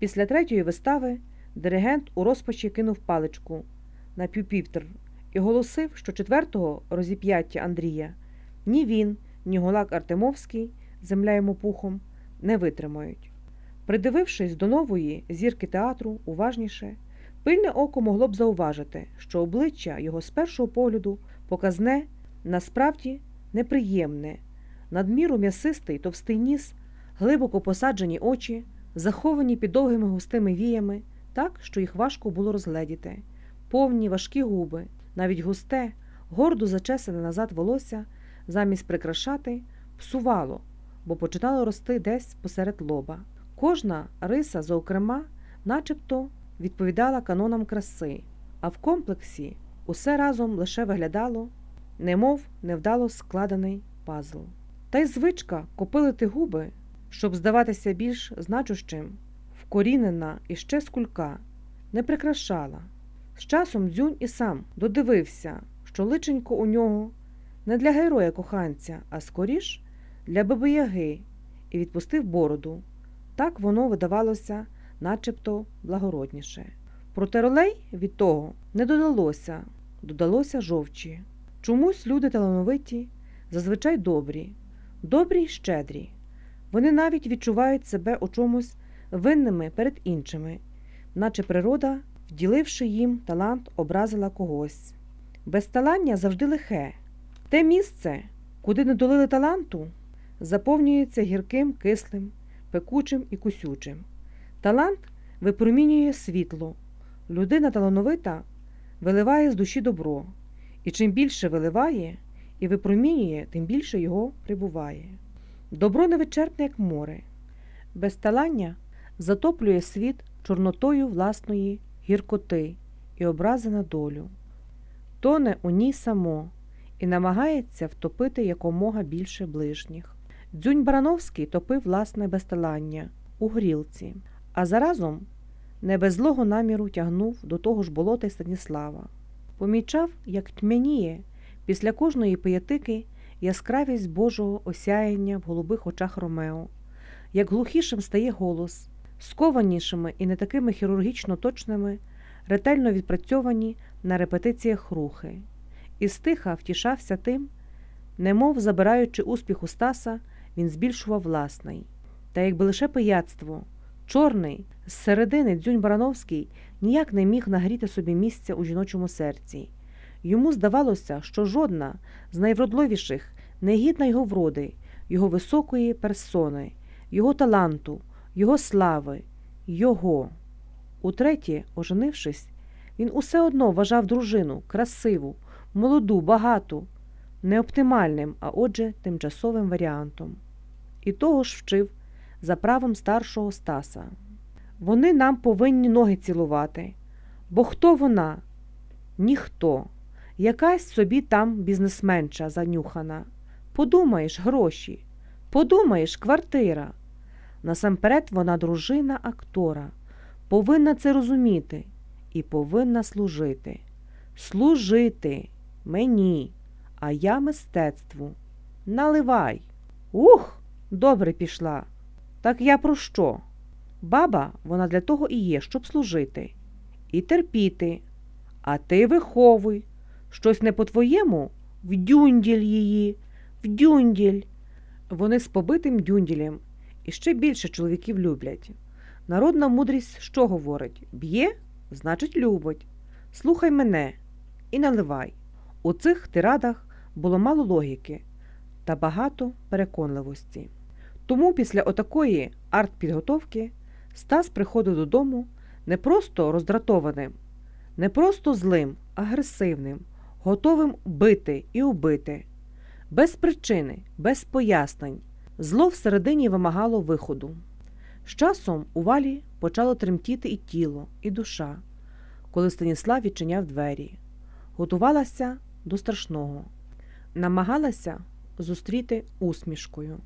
Після третьої вистави диригент у розпачі кинув паличку на пюпітр і голосив, що четвертого розіп'яття Андрія ні він, ні Гулак Артемовський, земля йому пухом, не витримають. Придивившись до нової зірки театру уважніше, пильне око могло б зауважити, що обличчя його з першого погляду показне, насправді неприємне, надміру м'ясистий товстий ніс, глибоко посаджені очі, заховані під довгими густими віями, так, що їх важко було розгледіти, повні важкі губи, навіть густе, гордо зачесане назад волосся, замість прикрашати, псувало, бо починало рости десь посеред лоба. Кожна риса, зокрема, начебто відповідала канонам краси, а в комплексі усе разом лише виглядало, немов невдало складений пазл. Та й звичка копилити губи, щоб здаватися більш значущим, вкорінена іще з кулька, не прикрашала. З часом дзюнь і сам додивився, що личенько у нього не для героя коханця, а скоріш для бабияги, і відпустив бороду. Так воно видавалося начебто благородніше. Проте ролей від того не додалося, додалося жовчі. Чомусь люди талановиті, зазвичай добрі, добрі й щедрі. Вони навіть відчувають себе у чомусь винними перед іншими, наче природа, вділивши їм талант, образила когось. Безталання завжди лихе. Те місце, куди не долили таланту, заповнюється гірким, кислим, пекучим і кусючим. Талант випромінює світло. Людина талановита виливає з душі добро, і чим більше виливає і випромінює, тим більше його прибуває. Добро невичерпне, як море. Безталання затоплює світ чорнотою власної гіркоти і образи на долю, тоне у ній само і намагається втопити якомога більше ближніх. Дзюнь Барановський топив власне безталання у грілці, а заразом не без злого наміру тягнув до того ж болота й Станіслава. Помічав, як тьмяніє після кожної пиятики яскравість Божого осяяння в голубих очах Ромео, як глухішим стає голос, скованішими і не такими хірургічно точними, ретельно відпрацьовані на репетиціях рухи, і стиха втішався тим, немов забираючи успіх у Стаса, він збільшував власний. Та якби лише пияцтво, чорний, з середини дзюнь Барановський ніяк не міг нагріти собі місця у жіночому серці. Йому здавалося, що жодна з найвродливіших не гідна його вроди, його високої персони, його таланту, його слави, його. Утретє, оженившись, він усе одно вважав дружину красиву, молоду, багату, не оптимальним, а отже, тимчасовим варіантом. І того ж вчив за правом старшого Стаса. Вони нам повинні ноги цілувати. Бо хто вона? Ніхто. Якась собі там бізнесменча занюхана. Подумаєш, гроші, подумаєш, квартира. Насамперед вона дружина актора, повинна це розуміти і повинна служити. Служити мені, а я мистецтву. Наливай. Ух, добре пішла. Так я про що? Баба, вона для того і є, щоб служити, і терпіти. А ти виховуй. Щось не по-твоєму? Вдюнділь її, вдюнділь. Вони з побитим дюнділем і ще більше чоловіків люблять. Народна мудрість що говорить? Б'є, значить, любить. Слухай мене і наливай. У цих тирадах було мало логіки та багато переконливості. Тому після отакої артпідготовки Стас приходив додому не просто роздратованим, не просто злим, агресивним, готовим бити і убити, без причини, без пояснень. Зло всередині вимагало виходу. З часом у валі почало тремтіти і тіло, і душа, коли Станіслав відчиняв двері, готувалася до страшного, намагалася зустріти усмішкою,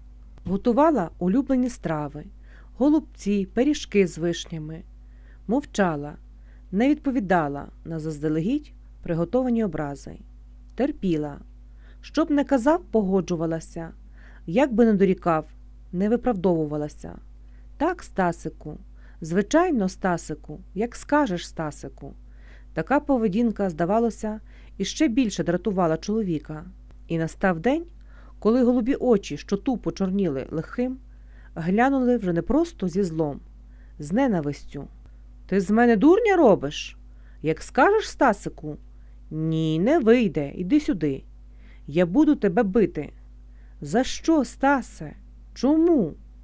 готувала улюблені страви, голубці, пиріжки з вишнями, мовчала, не відповідала на заздалегідь приготовані образи, терпіла, щоб не казав, погоджувалася, як би не дорікав, не виправдовувалася. Так, Стасику, Звичайно, Стасику, як скажеш, Стасику. Така поведінка, здавалося, іще більше дратувала чоловіка. І настав день, коли голубі очі, що тупо чорніли лихим, глянули вже не просто зі злом, з ненавистю. Ти з мене дурня робиш? Як скажеш, Стасику? Ні, не вийде, іди сюди. Я буду тебе бити. За що, Стасе? Чому?